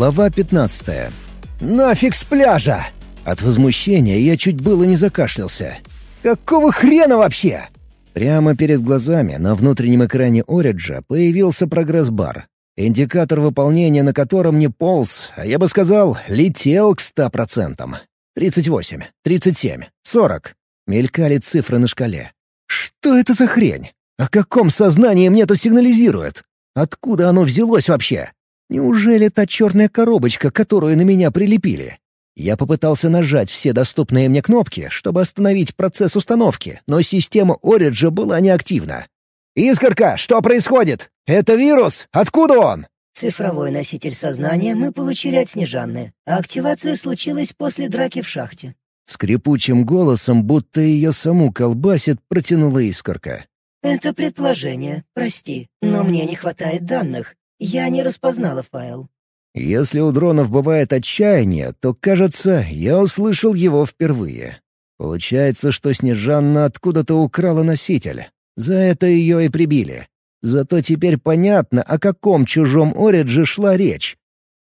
Глава 15. «Нафиг с пляжа!» От возмущения я чуть было не закашлялся. «Какого хрена вообще?» Прямо перед глазами на внутреннем экране Ориджа появился прогресс-бар. Индикатор выполнения на котором не полз, а я бы сказал, летел к ста процентам. Тридцать восемь, тридцать семь, сорок. Мелькали цифры на шкале. Что это за хрень? О каком сознании мне тут сигнализирует? Откуда оно взялось вообще? Неужели та черная коробочка, которую на меня прилепили? Я попытался нажать все доступные мне кнопки, чтобы остановить процесс установки, но система Ориджа была неактивна. «Искорка, что происходит? Это вирус? Откуда он?» Цифровой носитель сознания мы получили от Снежанны, а активация случилась после драки в шахте. Скрипучим голосом, будто ее саму колбасит, протянула искорка. «Это предположение, прости, но мне не хватает данных. Я не распознала файл». Если у дронов бывает отчаяние, то, кажется, я услышал его впервые. Получается, что Снежанна откуда-то украла носитель. За это ее и прибили. Зато теперь понятно, о каком чужом Оридже шла речь.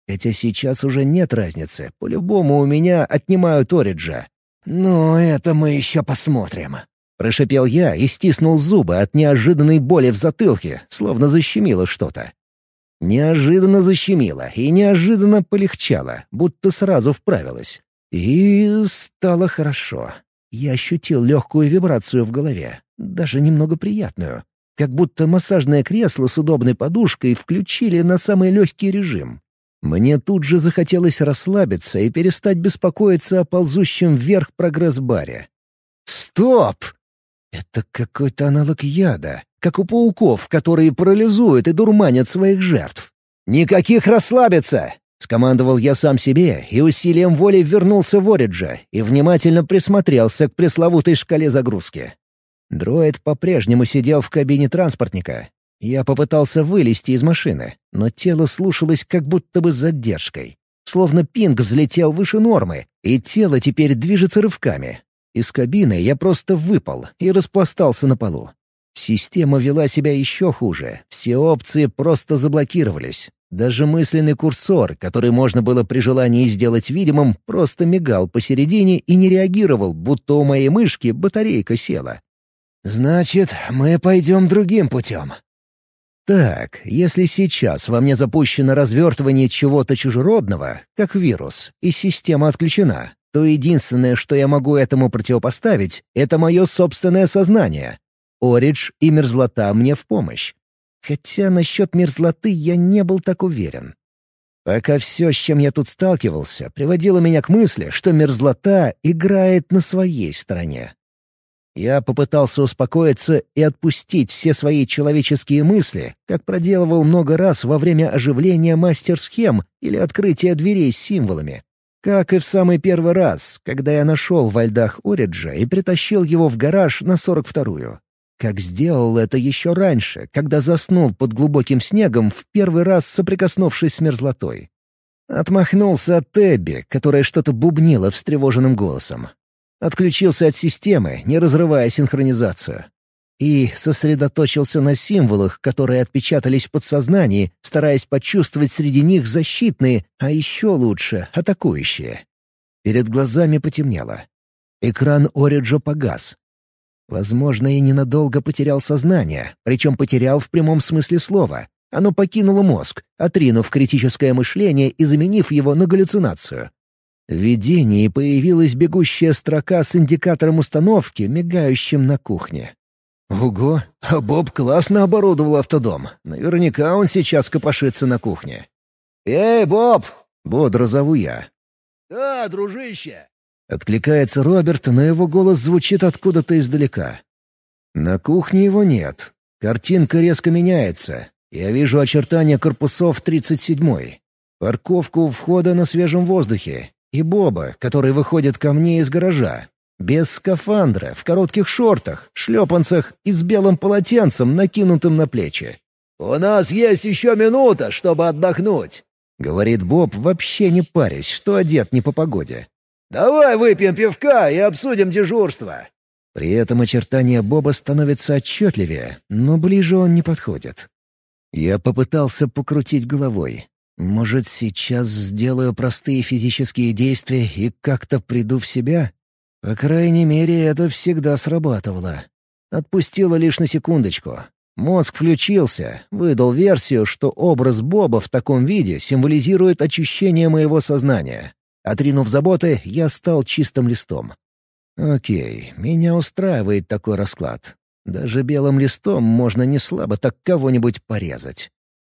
Хотя сейчас уже нет разницы. По-любому у меня отнимают Ориджа. «Ну, это мы еще посмотрим», — прошипел я и стиснул зубы от неожиданной боли в затылке, словно защемило что-то. Неожиданно защемило и неожиданно полегчало, будто сразу вправилось. И стало хорошо. Я ощутил легкую вибрацию в голове, даже немного приятную. Как будто массажное кресло с удобной подушкой включили на самый легкий режим. Мне тут же захотелось расслабиться и перестать беспокоиться о ползущем вверх прогресс-баре. «Стоп!» Это какой-то аналог яда, как у пауков, которые парализуют и дурманят своих жертв. «Никаких расслабиться!» — скомандовал я сам себе и усилием воли вернулся в Ориджа и внимательно присмотрелся к пресловутой шкале загрузки. Дроид по-прежнему сидел в кабине транспортника. Я попытался вылезти из машины, но тело слушалось как будто бы с задержкой. Словно пинг взлетел выше нормы, и тело теперь движется рывками. Из кабины я просто выпал и распластался на полу. Система вела себя еще хуже. Все опции просто заблокировались. Даже мысленный курсор, который можно было при желании сделать видимым, просто мигал посередине и не реагировал, будто у моей мышки батарейка села. «Значит, мы пойдем другим путем». Так, если сейчас во мне запущено развертывание чего-то чужеродного, как вирус, и система отключена, то единственное, что я могу этому противопоставить, это мое собственное сознание. Оридж и мерзлота мне в помощь. Хотя насчет мерзлоты я не был так уверен. Пока все, с чем я тут сталкивался, приводило меня к мысли, что мерзлота играет на своей стороне. Я попытался успокоиться и отпустить все свои человеческие мысли, как проделывал много раз во время оживления мастер-схем или открытия дверей с символами. Как и в самый первый раз, когда я нашел во льдах Ориджа и притащил его в гараж на 42-ю. Как сделал это еще раньше, когда заснул под глубоким снегом, в первый раз соприкоснувшись с мерзлотой. Отмахнулся от Эбби, которая что-то бубнила встревоженным голосом. Отключился от системы, не разрывая синхронизацию. И сосредоточился на символах, которые отпечатались в подсознании, стараясь почувствовать среди них защитные, а еще лучше — атакующие. Перед глазами потемнело. Экран Ориджо погас. Возможно, я ненадолго потерял сознание, причем потерял в прямом смысле слова. Оно покинуло мозг, отринув критическое мышление и заменив его на галлюцинацию. В видении появилась бегущая строка с индикатором установки, мигающим на кухне. «Ого, а Боб классно оборудовал автодом. Наверняка он сейчас копошится на кухне». «Эй, Боб!» — бодро зову я. «Да, дружище!» Откликается Роберт, но его голос звучит откуда-то издалека. На кухне его нет. Картинка резко меняется. Я вижу очертания корпусов 37-й. Парковку у входа на свежем воздухе и Боба, который выходит ко мне из гаража. Без скафандра, в коротких шортах, шлепанцах и с белым полотенцем, накинутым на плечи. «У нас есть еще минута, чтобы отдохнуть», — говорит Боб, вообще не парясь, что одет не по погоде. «Давай выпьем пивка и обсудим дежурство». При этом очертания Боба становятся отчетливее, но ближе он не подходит. Я попытался покрутить головой. Может, сейчас сделаю простые физические действия и как-то приду в себя? По крайней мере, это всегда срабатывало. Отпустило лишь на секундочку. Мозг включился, выдал версию, что образ Боба в таком виде символизирует очищение моего сознания. Отринув заботы, я стал чистым листом. Окей, меня устраивает такой расклад. Даже белым листом можно не слабо так кого-нибудь порезать.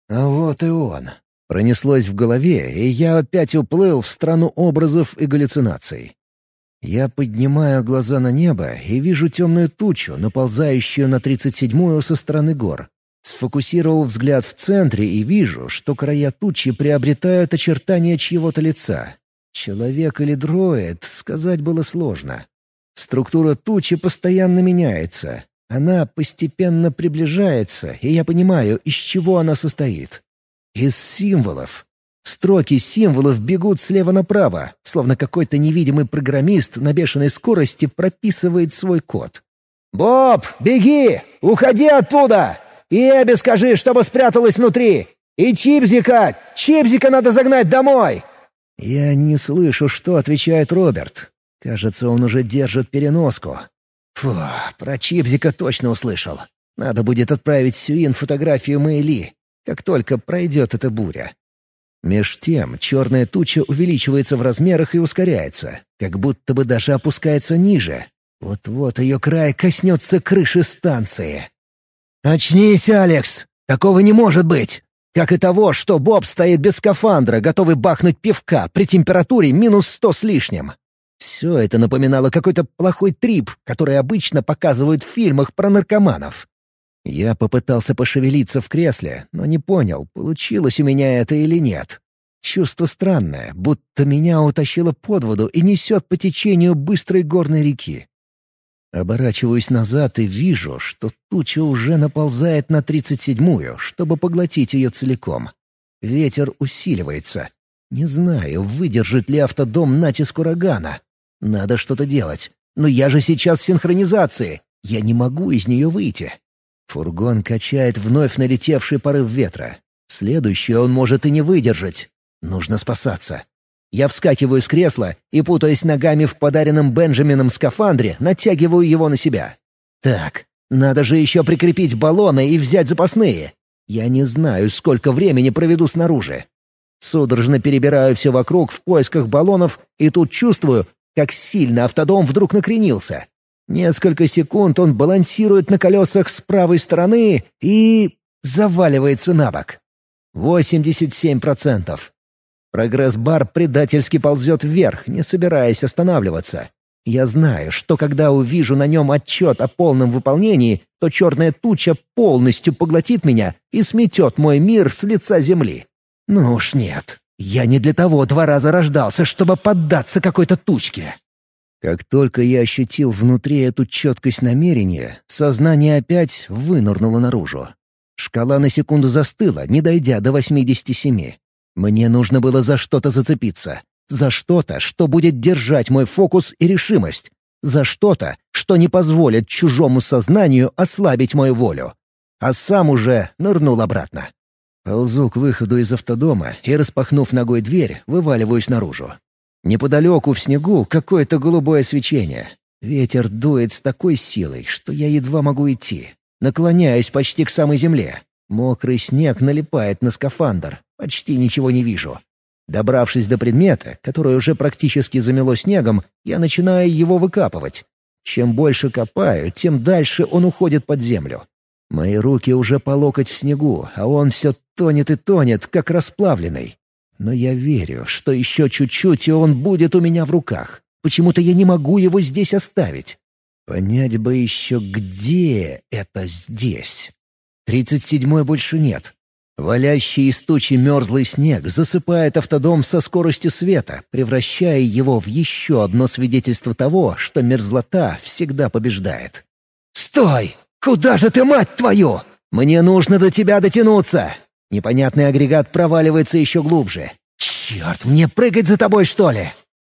А вот и он. Пронеслось в голове, и я опять уплыл в страну образов и галлюцинаций. Я поднимаю глаза на небо и вижу темную тучу, наползающую на тридцать седьмую со стороны гор. Сфокусировал взгляд в центре и вижу, что края тучи приобретают очертания чьего-то лица. Человек или дроид, сказать было сложно. Структура тучи постоянно меняется. Она постепенно приближается, и я понимаю, из чего она состоит. Из символов. Строки символов бегут слева направо, словно какой-то невидимый программист на бешеной скорости прописывает свой код. «Боб, беги! Уходи оттуда! И Эбби скажи, чтобы спряталась внутри! И Чипзика! Чипзика надо загнать домой!» Я не слышу, что отвечает Роберт. Кажется, он уже держит переноску. Фу, про Чипзика точно услышал. Надо будет отправить Сюин фотографию Мэйли, как только пройдет эта буря. Меж тем черная туча увеличивается в размерах и ускоряется, как будто бы даже опускается ниже. Вот-вот ее край коснется крыши станции. «Очнись, Алекс! Такого не может быть! Как и того, что Боб стоит без скафандра, готовый бахнуть пивка при температуре минус сто с лишним. Все это напоминало какой-то плохой трип, который обычно показывают в фильмах про наркоманов. Я попытался пошевелиться в кресле, но не понял, получилось у меня это или нет. Чувство странное, будто меня утащило под воду и несет по течению быстрой горной реки. Оборачиваюсь назад и вижу, что туча уже наползает на тридцать седьмую, чтобы поглотить ее целиком. Ветер усиливается. Не знаю, выдержит ли автодом натиск урагана. Надо что-то делать. Но я же сейчас в синхронизации. Я не могу из нее выйти. Фургон качает вновь налетевший порыв ветра. Следующий он может и не выдержать. Нужно спасаться. Я вскакиваю с кресла и, путаясь ногами в подаренном Бенджамином скафандре, натягиваю его на себя. Так, надо же еще прикрепить баллоны и взять запасные. Я не знаю, сколько времени проведу снаружи. Судорожно перебираю все вокруг в поисках баллонов и тут чувствую, как сильно автодом вдруг накренился. Несколько секунд он балансирует на колесах с правой стороны и... заваливается на бок. 87%. Прогресс-бар предательски ползет вверх, не собираясь останавливаться. Я знаю, что когда увижу на нем отчет о полном выполнении, то черная туча полностью поглотит меня и сметет мой мир с лица земли. Ну уж нет. Я не для того два раза рождался, чтобы поддаться какой-то тучке. Как только я ощутил внутри эту четкость намерения, сознание опять вынырнуло наружу. Шкала на секунду застыла, не дойдя до 87. Мне нужно было за что-то зацепиться. За что-то, что будет держать мой фокус и решимость. За что-то, что не позволит чужому сознанию ослабить мою волю. А сам уже нырнул обратно. Ползу к выходу из автодома и, распахнув ногой дверь, вываливаюсь наружу. Неподалеку в снегу какое-то голубое свечение. Ветер дует с такой силой, что я едва могу идти. Наклоняюсь почти к самой земле. Мокрый снег налипает на скафандр. Почти ничего не вижу. Добравшись до предмета, который уже практически замело снегом, я начинаю его выкапывать. Чем больше копаю, тем дальше он уходит под землю. Мои руки уже по локоть в снегу, а он все тонет и тонет, как расплавленный. Но я верю, что еще чуть-чуть, и он будет у меня в руках. Почему-то я не могу его здесь оставить. Понять бы еще, где это здесь. Тридцать седьмой больше нет. Валящий из тучи мерзлый снег засыпает автодом со скоростью света, превращая его в еще одно свидетельство того, что мерзлота всегда побеждает. «Стой! Куда же ты, мать твою? Мне нужно до тебя дотянуться!» Непонятный агрегат проваливается еще глубже. «Черт, мне прыгать за тобой, что ли?»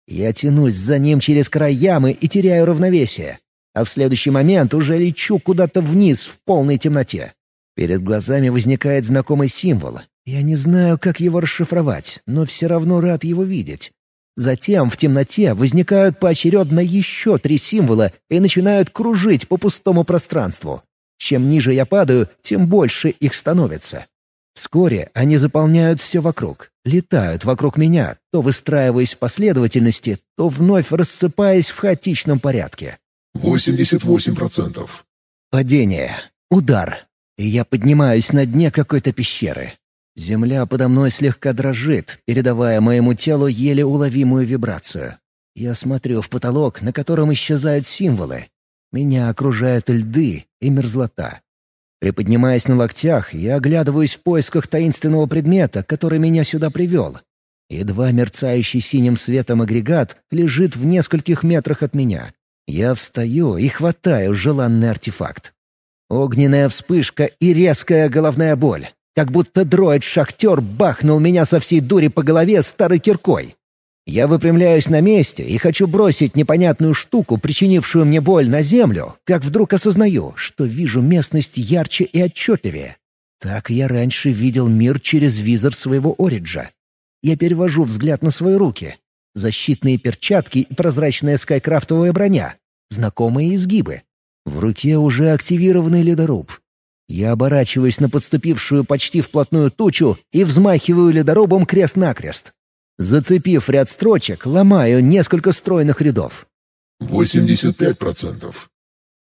Я тянусь за ним через край ямы и теряю равновесие. А в следующий момент уже лечу куда-то вниз в полной темноте. Перед глазами возникает знакомый символ. Я не знаю, как его расшифровать, но все равно рад его видеть. Затем в темноте возникают поочередно еще три символа и начинают кружить по пустому пространству. Чем ниже я падаю, тем больше их становится. Вскоре они заполняют все вокруг, летают вокруг меня, то выстраиваясь в последовательности, то вновь рассыпаясь в хаотичном порядке. 88%. Падение. Удар. И я поднимаюсь на дне какой-то пещеры. Земля подо мной слегка дрожит, передавая моему телу еле уловимую вибрацию. Я смотрю в потолок, на котором исчезают символы. Меня окружают льды и мерзлота. Приподнимаясь на локтях, я оглядываюсь в поисках таинственного предмета, который меня сюда привел. Едва мерцающий синим светом агрегат лежит в нескольких метрах от меня. Я встаю и хватаю желанный артефакт. Огненная вспышка и резкая головная боль. Как будто дроид-шахтер бахнул меня со всей дури по голове старой киркой. Я выпрямляюсь на месте и хочу бросить непонятную штуку, причинившую мне боль, на землю, как вдруг осознаю, что вижу местность ярче и отчетливее. Так я раньше видел мир через визор своего Ориджа. Я перевожу взгляд на свои руки. Защитные перчатки и прозрачная скайкрафтовая броня. Знакомые изгибы. В руке уже активированный ледоруб. Я оборачиваюсь на подступившую почти вплотную тучу и взмахиваю ледорубом крест-накрест. Зацепив ряд строчек, ломаю несколько стройных рядов. 85%.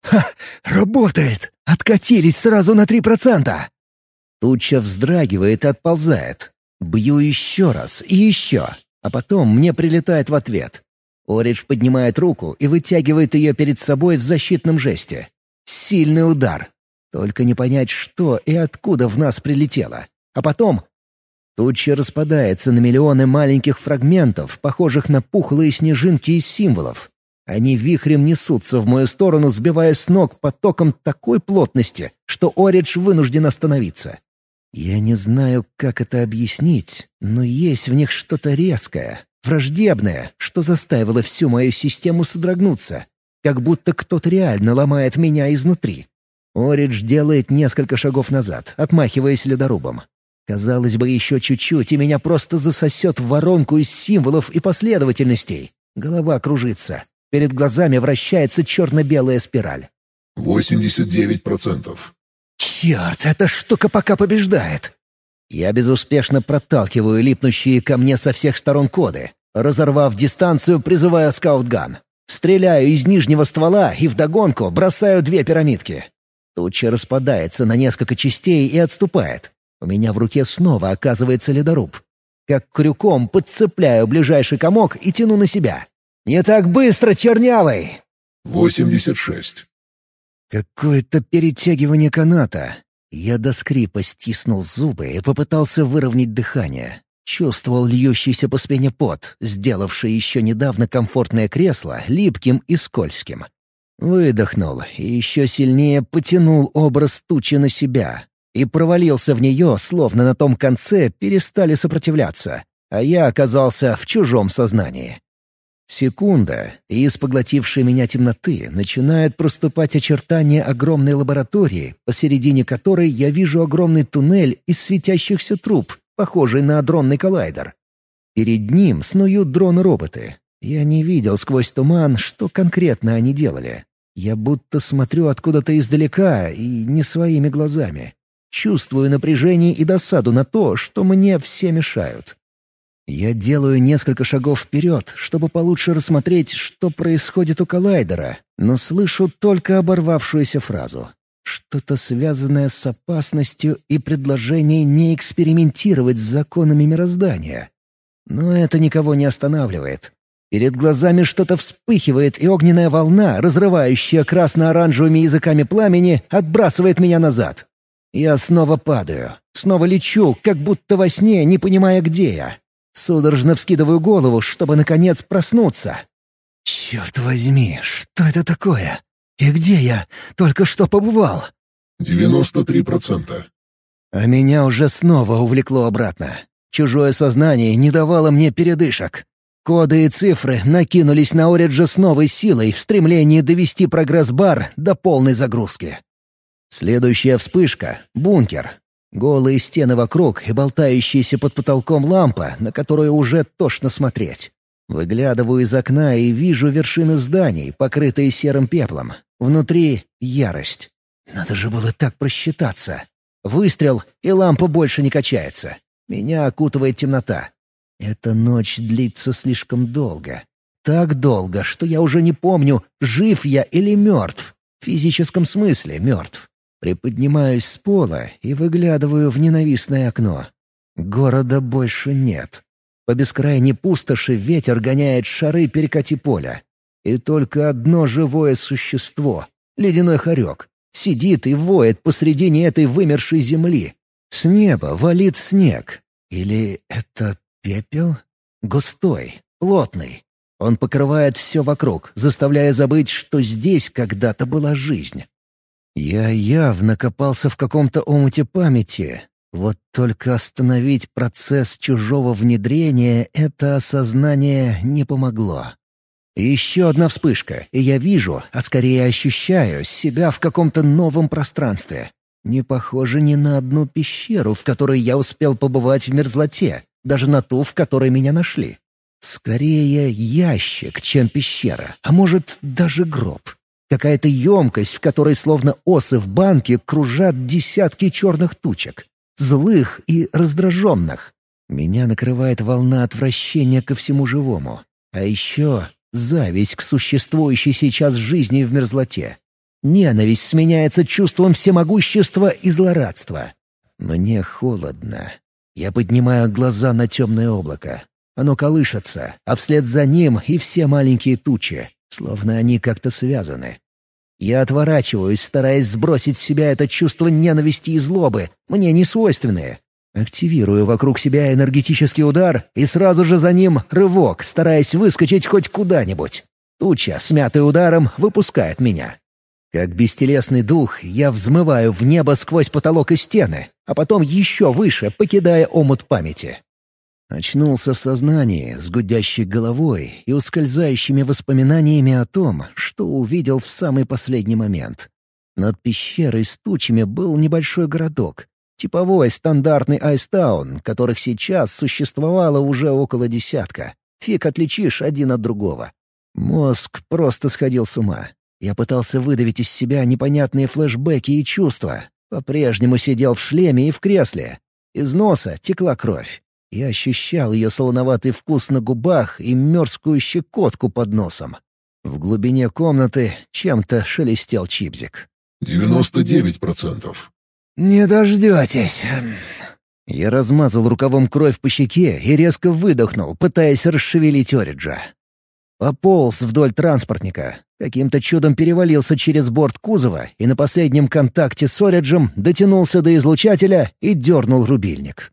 «Ха! Работает! Откатились сразу на три процента!» Туча вздрагивает и отползает. Бью еще раз и еще, а потом мне прилетает в ответ. Оридж поднимает руку и вытягивает ее перед собой в защитном жесте. Сильный удар. Только не понять, что и откуда в нас прилетело. А потом Туча распадается на миллионы маленьких фрагментов, похожих на пухлые снежинки из символов. Они вихрем несутся в мою сторону, сбивая с ног потоком такой плотности, что Оридж вынужден остановиться. Я не знаю, как это объяснить, но есть в них что-то резкое, враждебное, что заставило всю мою систему содрогнуться, как будто кто-то реально ломает меня изнутри. Оридж делает несколько шагов назад, отмахиваясь ледорубом. Казалось бы, еще чуть-чуть, и меня просто засосет в воронку из символов и последовательностей. Голова кружится. Перед глазами вращается черно-белая спираль. 89%. Черт, эта штука пока побеждает. Я безуспешно проталкиваю липнущие ко мне со всех сторон коды, разорвав дистанцию, призывая скаутган. Стреляю из нижнего ствола и вдогонку бросаю две пирамидки. Туча распадается на несколько частей и отступает. У меня в руке снова оказывается ледоруб. Как крюком подцепляю ближайший комок и тяну на себя. «Не так быстро, чернявый!» «86». Какое-то перетягивание каната. Я до скрипа стиснул зубы и попытался выровнять дыхание. Чувствовал льющийся по спине пот, сделавший еще недавно комфортное кресло липким и скользким. Выдохнул и еще сильнее потянул образ тучи на себя, и провалился в нее, словно на том конце перестали сопротивляться, а я оказался в чужом сознании. Секунда, и из поглотившей меня темноты начинают проступать очертания огромной лаборатории, посередине которой я вижу огромный туннель из светящихся труб, похожий на дронный коллайдер. Перед ним снуют дроны-роботы. Я не видел сквозь туман, что конкретно они делали. Я будто смотрю откуда-то издалека и не своими глазами. Чувствую напряжение и досаду на то, что мне все мешают. Я делаю несколько шагов вперед, чтобы получше рассмотреть, что происходит у коллайдера, но слышу только оборвавшуюся фразу. Что-то связанное с опасностью и предложение не экспериментировать с законами мироздания. Но это никого не останавливает. Перед глазами что-то вспыхивает, и огненная волна, разрывающая красно-оранжевыми языками пламени, отбрасывает меня назад. Я снова падаю, снова лечу, как будто во сне, не понимая, где я. Судорожно вскидываю голову, чтобы, наконец, проснуться. «Черт возьми, что это такое? И где я только что побывал?» «93%. А меня уже снова увлекло обратно. Чужое сознание не давало мне передышек. Коды и цифры накинулись на Ориджа с новой силой в стремлении довести прогресс-бар до полной загрузки. Следующая вспышка — бункер. Голые стены вокруг и болтающаяся под потолком лампа, на которую уже тошно смотреть. Выглядываю из окна и вижу вершины зданий, покрытые серым пеплом. Внутри — ярость. Надо же было так просчитаться. Выстрел, и лампа больше не качается. Меня окутывает темнота. Эта ночь длится слишком долго. Так долго, что я уже не помню, жив я или мертв. В физическом смысле мертв. Приподнимаюсь с пола и выглядываю в ненавистное окно. Города больше нет. По бескрайней пустоши ветер гоняет шары перекати поля. И только одно живое существо — ледяной хорек — сидит и воет посредине этой вымершей земли. С неба валит снег. Или это пепел? Густой, плотный. Он покрывает все вокруг, заставляя забыть, что здесь когда-то была жизнь. Я явно копался в каком-то омуте памяти. Вот только остановить процесс чужого внедрения это осознание не помогло. еще одна вспышка, и я вижу, а скорее ощущаю, себя в каком-то новом пространстве. Не похоже ни на одну пещеру, в которой я успел побывать в мерзлоте, даже на ту, в которой меня нашли. Скорее ящик, чем пещера, а может даже гроб. Какая-то емкость, в которой словно осы в банке кружат десятки черных тучек. Злых и раздраженных. Меня накрывает волна отвращения ко всему живому. А еще зависть к существующей сейчас жизни в мерзлоте. Ненависть сменяется чувством всемогущества и злорадства. Мне холодно. Я поднимаю глаза на темное облако. Оно колышется, а вслед за ним и все маленькие тучи, словно они как-то связаны. Я отворачиваюсь, стараясь сбросить с себя это чувство ненависти и злобы, мне не свойственные. Активирую вокруг себя энергетический удар и сразу же за ним рывок, стараясь выскочить хоть куда-нибудь. Туча, смятая ударом, выпускает меня. Как бестелесный дух, я взмываю в небо сквозь потолок и стены, а потом еще выше, покидая омут памяти. Очнулся в сознании, с гудящей головой и ускользающими воспоминаниями о том, что увидел в самый последний момент. Над пещерой с тучами был небольшой городок, типовой стандартный Айстаун, которых сейчас существовало уже около десятка. Фиг отличишь один от другого. Мозг просто сходил с ума. Я пытался выдавить из себя непонятные флешбеки и чувства. По-прежнему сидел в шлеме и в кресле. Из носа текла кровь. Я ощущал ее солоноватый вкус на губах и мерзкую щекотку под носом. В глубине комнаты чем-то шелестел чипзик. «Девяносто девять процентов». «Не дождетесь». Я размазал рукавом кровь по щеке и резко выдохнул, пытаясь расшевелить Ориджа. Пополз вдоль транспортника, каким-то чудом перевалился через борт кузова и на последнем контакте с Ориджем дотянулся до излучателя и дернул рубильник.